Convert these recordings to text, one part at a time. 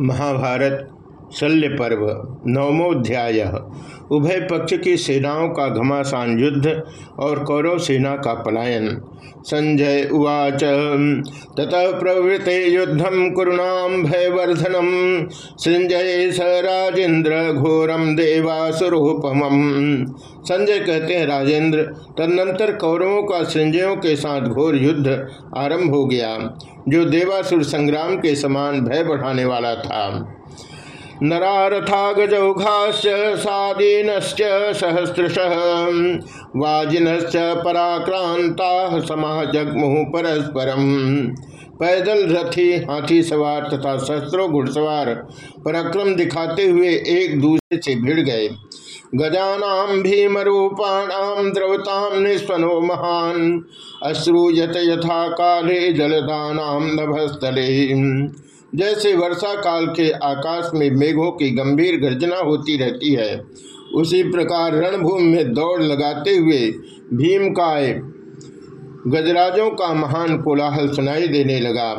महाभारत शल्य पर्व नवमोध्याय। उभय पक्ष की सेनाओं का घमासान युद्ध और कौरव सेना का पलायन। संजय उवाच, ततः प्रवृत्ते युद्धम कुरुणाम भयवर्धनम संजय स राजेंद्र घोरम देवासुरूपम। संजय कहते हैं, राजेंद्र, तदनंतर कौरवों का संजयों के साथ घोर युद्ध आरंभ हो गया, जो देवासुर संग्राम के समान भय बढ़ाने वाला था। नरारथा गजौघाश्च सादीनश्च सहस्रश वाजिनश्च पराक्रांता समाह जगमुह परस्परम पैदल रथी, हाथी सवार तथा शस्त्रों घुड़सवार पराक्रम दिखाते हुए एक दूसरे से भिड़ गए। गजानाम भीमरूपाणाम द्रवताम निस्वनो महान अश्रुयत यथा काले जलदानाम नभस्थले। जैसे वर्षा काल के आकाश में मेघों की गंभीर गर्जना होती रहती है, उसी प्रकार रणभूमि में दौड़ लगाते हुए भीमकाय गजराजों का महान कोलाहल सुनाई देने लगा।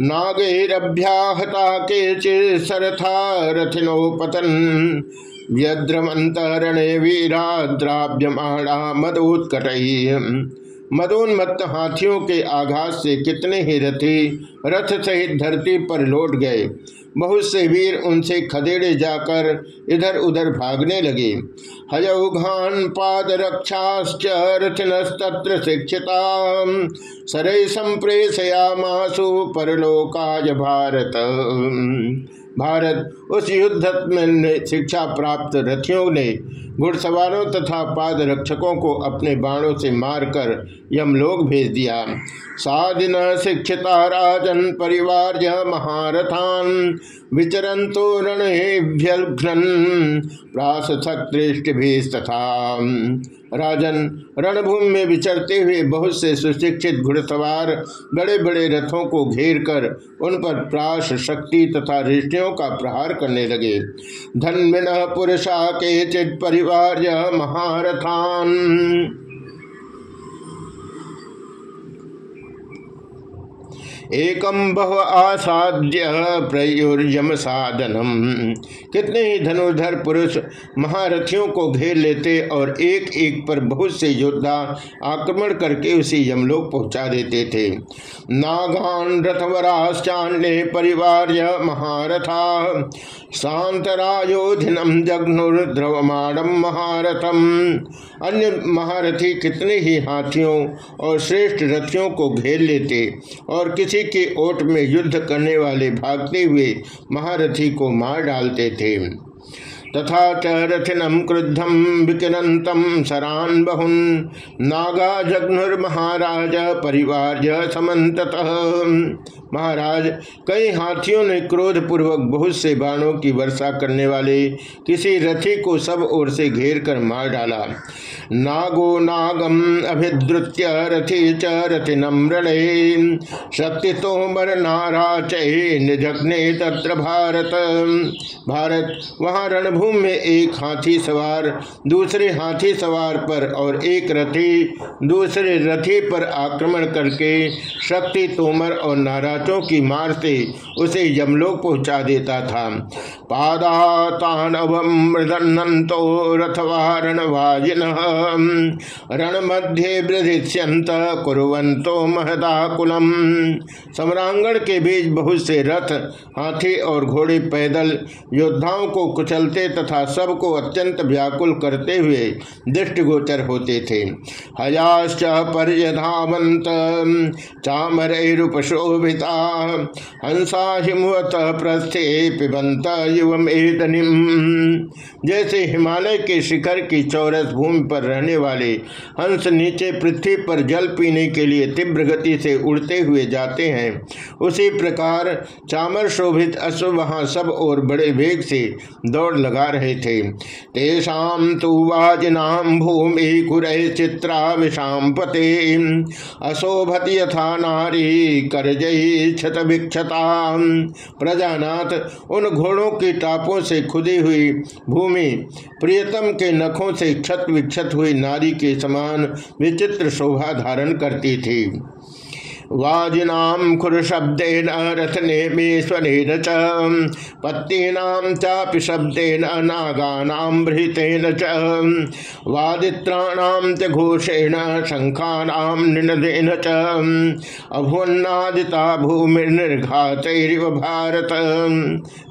नागेरभ्याहता के सरथा रथिनो पतन व्यद्रमंत रणे वीराद्राव्यमाणा मदोत्कट मदोन्मत्त हाथियों के आघात से कितने ही रथी, रथ सहित धरती पर लौट गए। बहुत से वीर उनसे खदेड़े जाकर इधर उधर भागने लगे। हयौघान पाद रक्षाश्च रथनस्तत्र शिक्षिता सरय संप्रेषयामासु परलोकाय भारत। भारत, उस युद्ध में शिक्षा प्राप्त रथियों ने घुड़सवारों तथा पाद रक्षकों को अपने बाणों से मारकर यमलोक भेज दिया। साधिन शिक्षिता राजन परिवार महारथान। विचरन तो रणेभ्यघ्न प्रास भी तथा राजन रणभूमि में विचरते हुए बहुत से सुशिक्षित घुड़सवार बड़े बड़े रथों को घेर कर उन पर प्राश शक्ति तथा रिष्टियों का प्रहार करने लगे। धन्मिन पुरुषा के चित परिवार महारथान। एकम बहु आसाध्य प्रयुर्यम साधनम। कितने ही धनुर्धर पुरुष महारथियों को घेर लेते और एक एक पर बहुत से योद्धा आक्रमण करके उसे यमलोक पहुँचा देते थे। नागान रथवराश्चान्य परिवार महारथा शांतरायोधिनम जघ्नुर्द्रवमाणम महारथम। अन्य महारथी कितने ही हाथियों और श्रेष्ठ रथियों को घेर लेते और किसी के ओट में युद्ध करने वाले भागते हुए महारथी को मार डालते थे। तथा च रथिनम क्रुद्धम विकिरंतम सरान बहुन। नागा जघ्नुर्महाराज परिवार समत महाराज, कई हाथियों ने क्रोध पूर्वक बहुत से बाणों की वर्षा करने वाले किसी रथी को सब ओर से घेर कर मार डाला। नागो नागम अभिद्रुत्य रथी च रथिनम रण। शक्ति तोमर नारा चने तत्र भारत। भारत, वहाँ रणभूमि में एक हाथी सवार, दूसरे हाथी सवार पर और एक रथी, दूसरे रथी पर आक्रमण करके शक्ति तोमर और नाराजों की मार से उसे यमलोक पहुँचा देता था। रण मध्य कुरंतो महदाकुलम। सम्रांगण के बीच बहुत से रथ, हाथी और घोड़े पैदल योद्धाओं को कुचलते तथा सबको अत्यंत व्याकुल करते हुए दृष्टिगोचर होते थे। हयाश्च पर्यधावंत चामरुपशोभिता हंसा हिमवत प्रस्थे पिबंत युवम जैसे हिमालय के शिखर की चौरस भूमि पर रहने वाले हंस नीचे पृथ्वी पर जल पीने के लिए तीव्र गति से उड़ते हुए जाते हैं, उसी प्रकार चामर शोभित अश्व वहाँ सब और बड़े वेग से दौड़ लगा रहे थे। तेषाम तो वाजिनाम भूमि कुर चित्रा विषाम पते। अशोभत यथा नारी कर क्षत विक्षता। प्रजानाथ, उन घोड़ों की टापों से खुदी हुई भूमि, प्रियतम के नखों से क्षत विक्षत हुई नारी के समान विचित्र शोभा धारण करती थी। वाजिनाम खुर शब्देन रथने में च पत्तीनाम चापि शब्देन नागानाम भृतेन च। वादित्राणाम घोषेण शंखानाम निनदेन च। अभुवन्नादिता भूमिर्निर्घातैरिव भारत।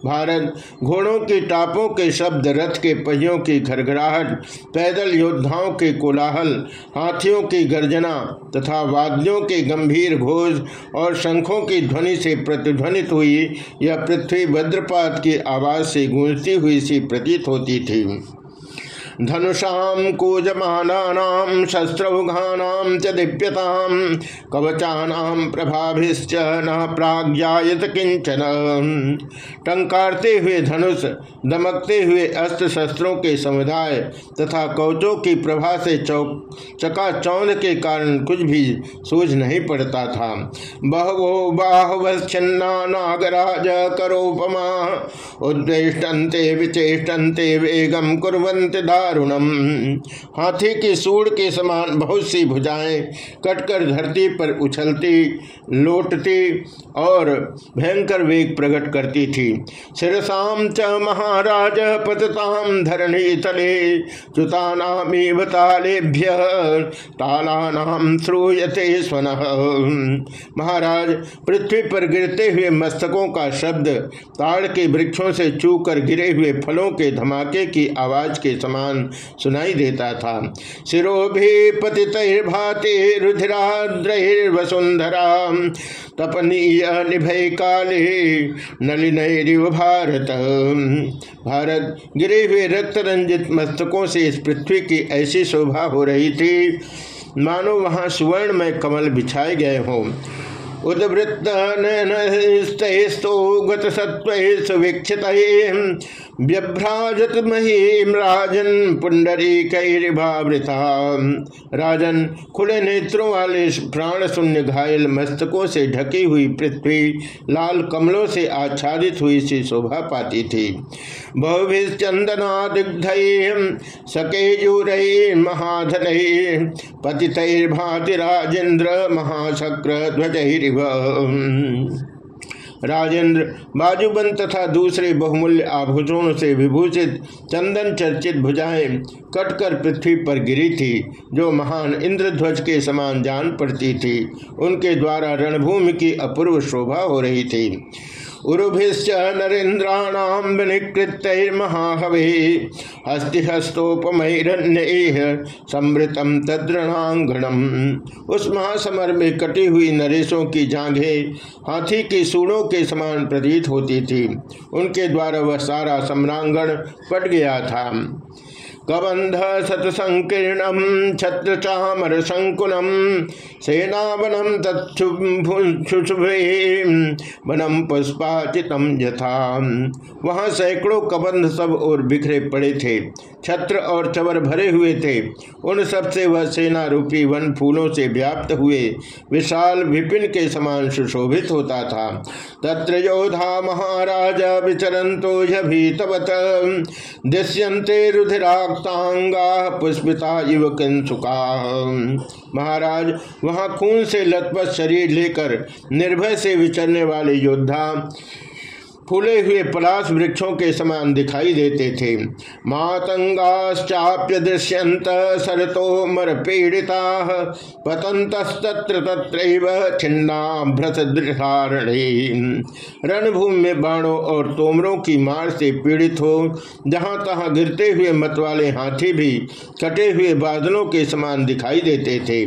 भारत, घोड़ों के टापों के शब्द, रथ के पहियों की घरघराहट, पैदल योद्धाओं के कोलाहल, हाथियों की गर्जना तथा वाद्यों के गंभीर घोष और शंखों की ध्वनि से प्रतिध्वनित हुई। यह पृथ्वी वज्रपात की आवाज़ से गूंजती हुई सी प्रतीत होती थी। धनुषाम कूजमानाम शस्त्रौघानाम च कवचानाम प्रभाभिश्च न प्राज्ञात किंचन टंकारते हुए धनुष, दमकते हुए अस्त्र शस्त्रों के समुदाय तथा कवचों की प्रभा से चौक, चकाचौंध के कारण कुछ भी सूझ नहीं पड़ता था। बहवो बाहुवच्छिन्ना नागराज करोपमा, उद्वेष्टन्ते विचेष्टन्ते वेगम कुरंत दा दारुणम हाथी की सूढ़ के समान बहुत सी भुजाएँ कटकर धरती पर उछलती, लोटती और भयंकर वेग प्रकट करती थी। शिरसाम च महाराज पतताम धरणी तले च्युतानामीव तालेभ्य, तालानाम श्रूयते स्वन। महाराज, पृथ्वी पर गिरते हुए मस्तकों का शब्द ताड़ के वृक्षों से चूकर गिरे हुए फलों के धमाके की आवाज़ के समान समान सुनाई देता था। शिरोभि पतिर्भाति रुधिराद्रहिर्वसुंधरा तपनीय निभय काले नलिन भारत। भारत गिरे हुए रक्त रंजित मस्तकों से इस पृथ्वी की ऐसी शोभा हो रही थी। मानो वहाँ सुवर्ण में कमल बिछाए गए हों। उद्वृत्त नस्तो गत सत्व सुवीक्षित व्यभ्राजत महीम राजन पुंडरी कैरिभावृता राजन, खुले नेत्रों वाले प्राण शून्य घायल मस्तकों से ढकी हुई पृथ्वी, लाल कमलों से आच्छादित हुई सी शोभा पाती थी। बहुभिश्चंदना दिग्ध सकेजूर महाधन पतितर्भाति राजेन्द्र महाशक्र ध्वज राजेंद्र बाजूबंद तथा दूसरे बहुमूल्य आभूषणों से विभूषित चंदन चर्चित भुजाएँ कटकर पृथ्वी पर गिरी थी, जो महान इंद्रध्वज के समान जान पड़ती थी। उनके द्वारा रणभूमि की अपूर्व शोभा हो रही थी। उरुभिश्च नरेन्द्राणाम विनिकृतर्महाहवे हस्तिहस्तोपमैरण्य समृतम तद्रणांगणम उस महासमर में कटी हुई नरेशों की जांघे हाथी की सूढ़ों के समान प्रतीत होती थी। उनके द्वारा वह सारा सम्रांगण पट गया था। कबंध सतसंकीर्णम छत्र चामर संकुलम सेनावनम तत्ुभे वनम पुष्पाचितम यथा। वहाँ सैकड़ों कबंध सब और बिखरे पड़े थे, छत्र और चवर भरे हुए थे। उन सबसे वह सेना रूपी वन फूलों से व्याप्त हुए, विशाल विपिन के समान सुशोभित होता था। तत्र योधा महाराज विचरंतो भीतवत दृश्यंते रुधिराक्तांगा पुष्पिता इव किंसुका महाराज, वहाँ खून से लथपथ शरीर लेकर निर्भय से विचरने वाले योद्धा फूले हुए पलाश वृक्षों के समान दिखाई देते थे। मातंगाश्चाप्य दृश्यंत सरतो मर पीड़िता पतंतस्तत्र तत्र छिन्ना भ्रत रणभूमि में बाणों और तोमरों की मार से पीड़ित हो, जहाँ तहाँ गिरते हुए मतवाले हाथी भी कटे हुए बादलों के समान दिखाई देते थे।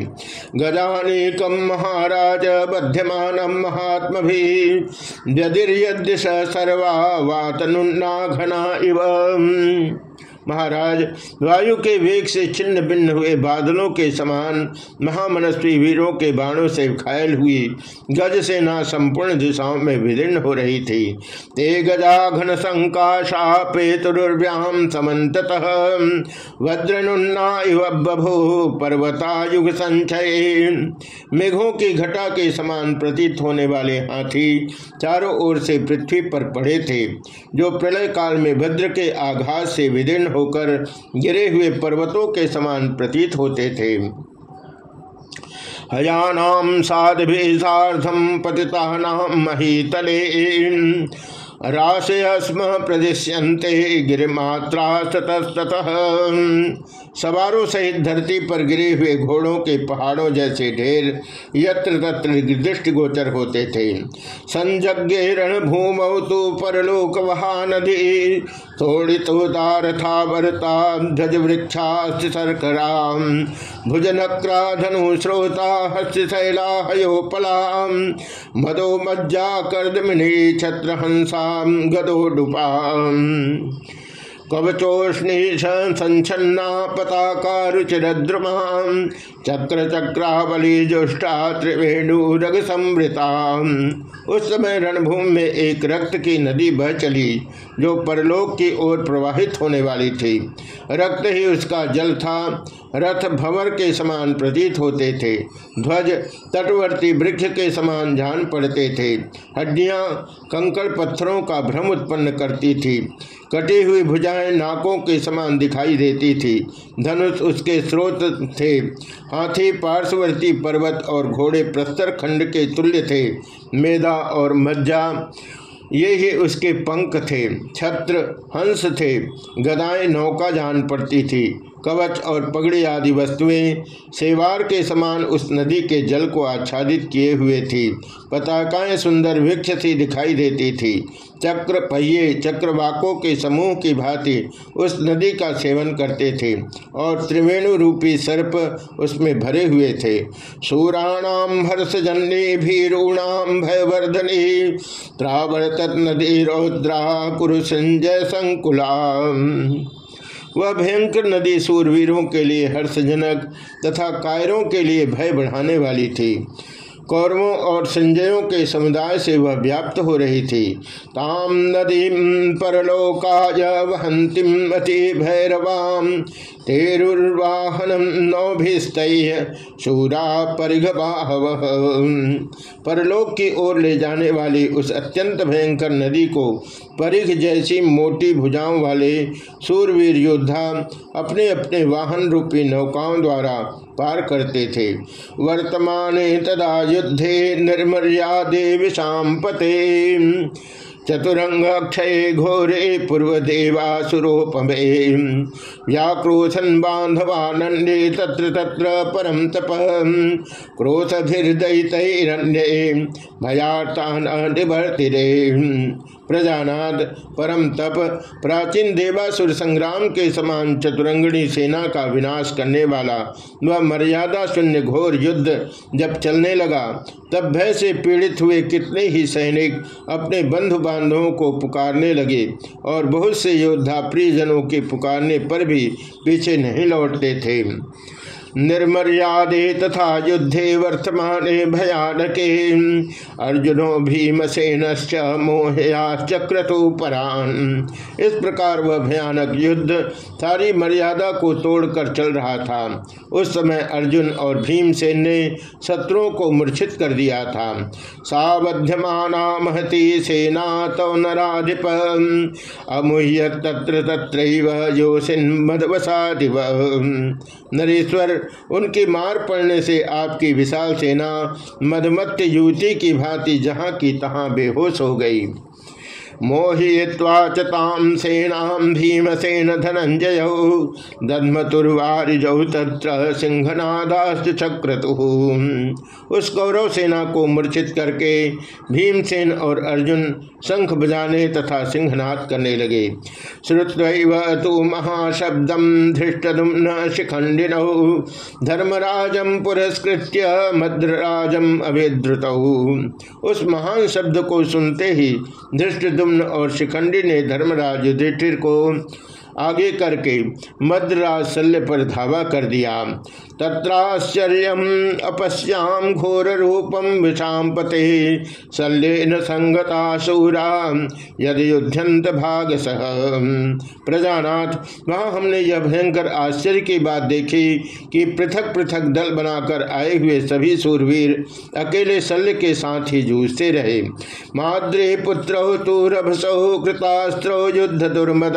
गजानेकम महाराज बध्यमान महात्म भी। सर्वा वातनुन्ना घना इव। महाराज, वायु के वेग से छिन्न भिन्न हुए बादलों के समान महामनस्वी वीरों के बाणों से घायल हुई गज सेना संपूर्ण दिशाओं में विदीर्ण हो रही थी। ते गजा घन संकाशा पेतुर्व्याम समत वज्रनुन्ना इव बभो पर्वता युग संचय। मेघों की घटा के समान प्रतीत होने वाले हाथी चारों ओर से पृथ्वी पर पड़े थे, जो प्रलय काल में भद्र के आघात से विदीर्ण होकर गिरे हुए पर्वतों के समान प्रतीत होते थे। हयानाम साधभि साधम पतिता नाम महीतले राशे स्म प्रदिश्यंते गिरिमात्रा सतस्तः सवारों सहित धरती पर गिरे हुए घोड़ों के पहाड़ों जैसे ढेर यत्र तत्र दृष्टि गोचर होते थे। संजज्ञे रणभूमौ तो परलोक वहा नदी थोड़ी तो था वरता ध्वज वृक्षा सरकरा भुजनक्रा धनु श्रोता हस्तशैला हयोपला मदो मज्जा कर्दमिनी छत्र हंसा गदोडुपा चक्र चक्रावली जुष्टा त्रिवेणु रग समृता उस समय रणभूमि में एक रक्त की नदी बह चली। जो परलोक की ओर प्रवाहित होने वाली थी। रक्त ही उसका जल था। रथ भंवर के समान प्रतीत होते थे। ध्वज तटवर्ती वृक्ष के समान जान पड़ते थे। हड्डियाँ कंकड़ पत्थरों का भ्रम उत्पन्न करती थी। कटी हुई भुजाएँ नाकों के समान दिखाई देती थी। धनुष उसके स्रोत थे। हाथी, पार्श्ववर्ती पर्वत और घोड़े प्रस्तर खंड के तुल्य थे। मेदा और मज्जा ये ही उसके पंख थे छत्र हंस थे गदाएँ नौका जान पड़ती थी। कवच और पगड़ी आदि वस्तुएँ सेवार के समान उस नदी के जल को आच्छादित किए हुए थी। पताकाएँ सुंदर वृक्ष सी दिखाई देती थी। चक्र पहिए, चक्रवाकों के समूह की भांति उस नदी का सेवन करते थे और त्रिवेणु रूपी सर्प उसमें भरे हुए थे। सूराणाम हर्षजन्य भीरूणाम भयवर्धनी, त्रावर्तत नदी रौद्रा कुरु संजय संकुला वह भयंकर नदी सूरवीरों के लिए हर्षजनक तथा कायरों के लिए भय बढ़ाने वाली थी। कौरवों और संजयों के समुदाय से वह व्याप्त हो रही थी। ताम नदी परलोकाय वहंतिम अति भैरवाम तेरुर्वाहनम नौभिस्त शूरा परिघबाहव परलोक की ओर ले जाने वाली उस अत्यंत भयंकर नदी को परिघ जैसी मोटी भुजाओं वाले सूरवीर योद्धा अपने अपने वाहन रूपी नौकाओं द्वारा पार करते थे। वर्तमान तदा युद्धे निर्मर्यादे विषाम पते चतुरंग क्षय घोरे पूर्व देवासुरोपमे व्याक्रोशन बांधवा नंदे तत्र तत्र परम तप। क्रोशभिर्दयितरण्ये भयाता निभर्तिरे प्रजानाद परम तप। प्राचीन देवासुर संग्राम के समान चतुरंगणी सेना का विनाश करने वाला, वह मर्यादा शून्य घोर युद्ध जब चलने लगा, तब भय से पीड़ित हुए कितने ही सैनिक अपने बंधु बांधवों को पुकारने लगे और बहुत से योद्धा प्रियजनों के पुकारने पर भी पीछे नहीं लौटते थे। निर्मर्यादे तथा युद्धे वर्तमाने भयानके। अर्जुनो भीमसेन मोहयाश्चक्रतु परान इस प्रकार वह भयानक युद्ध, सारी मर्यादा को तोड़कर चल रहा था। उस समय अर्जुन और भीमसेन ने शत्रुओं को मूर्छित कर दिया था। सावध्यमाना महती सेना तो नाधिप अमुह्य तत्र तत्र योसिन मदवसादिव नरेश्वर उनकी मार पड़ने से आपकी विशाल सेना, मधमत्त युवती की भांति जहाँ की तहाँ बेहोश हो गई। मोहय्वा चाम सेनाम भीमसेन धनंजय दधमतुर्वारिजौ तत्र सिंहनादास्त चक्रतु। उस कौरव सेना को मूर्छित करके भीमसेन और अर्जुन शंख बजाने तथा सिंहनाद करने लगे। श्रुत्व तो महाशब्दम धृष्टुम्न शिखंडिन धर्मराजम पुरस्कृत मद्रराजम अभिद्रुत। उस महान शब्द को सुनते ही धृष्टुम और शिखंडी ने धर्मराज युधिष्ठिर को आगे करके मद्राज शल्य पर धावा कर दिया। तत्राश्चर्य अपश्याम घोर रूपम विषाम पते शल्य न संगता शूरा। यद युद्धंत भाग सह प्रजानाथ, वहाँ हमने यह भयंकर आश्चर्य की बात देखी कि पृथक पृथक दल बनाकर आए हुए सभी सूरवीर अकेले शल्य के साथ ही जूझते रहे। माद्रे पुत्र तो रभसौ कृतास्त्रो युद्ध दुर्मद।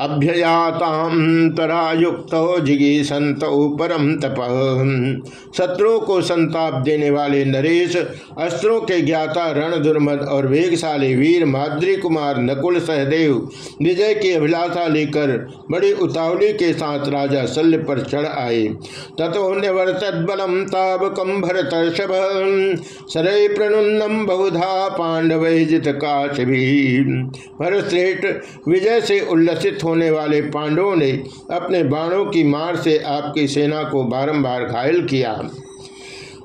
अभ्ययातांतरायुक्त जिगी संत परम तप। शत्रुओं को संताप देने वाले नरेश, अस्त्रों के ज्ञाता रण दुर्मद और वेगशाली वीर माद्री कुमार नकुल सहदेव विजय की अभिलाषा लेकर बड़ी उतावली के साथ राजा शल्य पर चढ़ आए। तथो निवर्तत बलम ताबकम भरत सरय प्रणुन्नम बहुधा पांडव जित काश भरतश्रेष्ठ विजय से उल्लसित होने वाले पांडवों ने अपने बाणों की मार से आपकी सेना को बारंबार घायल किया।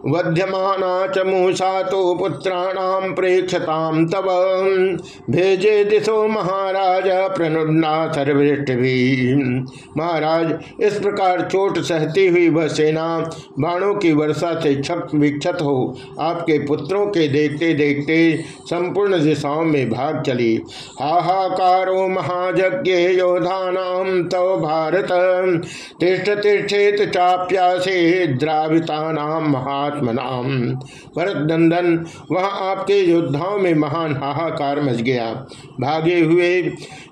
वध्यमाना च मूषा तो पुत्राणाम प्रेक्षताम तब भेजे दिशो महाराज प्रणुन्ना सर्वृष्टि महाराज, इस प्रकार चोट सहती हुई वह सेना बाणों की वर्षा से छप विक्षत हो आपके पुत्रों के देखते देखते संपूर्ण दिशाओं में भाग चली। हाहाकारो महाजज्ञ योधानाम तव भारत। तिष्ठ तिष्ठेत चाप्यासे द्राविता महात्मा महात्मनाम भरत नंदन वहाँ आपके योद्धाओं में महान हाहाकार मच गया। भागे हुए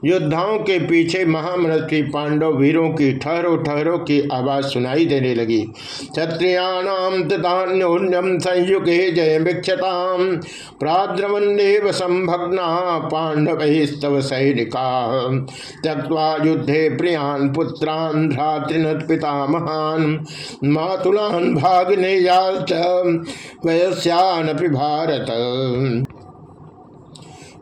योद्धाओं के पीछे महामनस्वी पांडव वीरों की ठहरो ठहरो की आवाज़ सुनाई देने लगी। क्षत्रियाणाम तथान्योन्यम संयुगे जय भिक्षताम प्राद्रवन्देव संभग्ना पांडव स्तव सैनिका। त्यक्वा युद्धे प्रियान पुत्रान भ्रातृन पिता महान। मातुलान भागने याच वयस्यानपि भारत।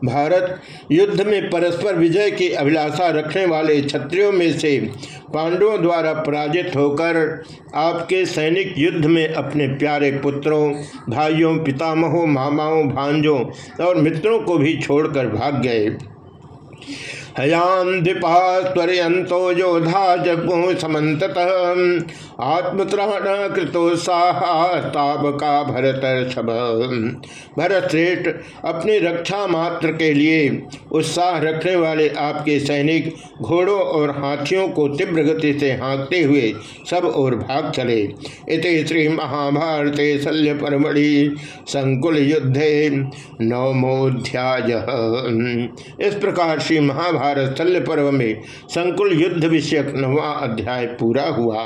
भारत युद्ध में परस्पर विजय की अभिलाषा रखने वाले क्षत्रियों में से पांडवों द्वारा पराजित होकर आपके सैनिक युद्ध में अपने प्यारे पुत्रों, भाइयों, पितामहों, मामाओं, भांजों और मित्रों को भी छोड़कर भाग गए। हयाम दीपास्वर्यंतो योधा जगमो समत आत्मत्राण कृतोत्साहताबका भरत भरत श्रेष्ठ अपनी रक्षा मात्र के लिए उत्साह रखने वाले आपके सैनिक घोड़ों और हाथियों को तीव्र गति से हाँकते हुए सब और भाग चले। इत श्री महाभारते शल्य परमढ़ि संकुल युद्धे नवमोध्याय। इस प्रकार श्री महाभारत शल्य पर्व में संकुल युद्ध विषयक नवा अध्याय पूरा हुआ।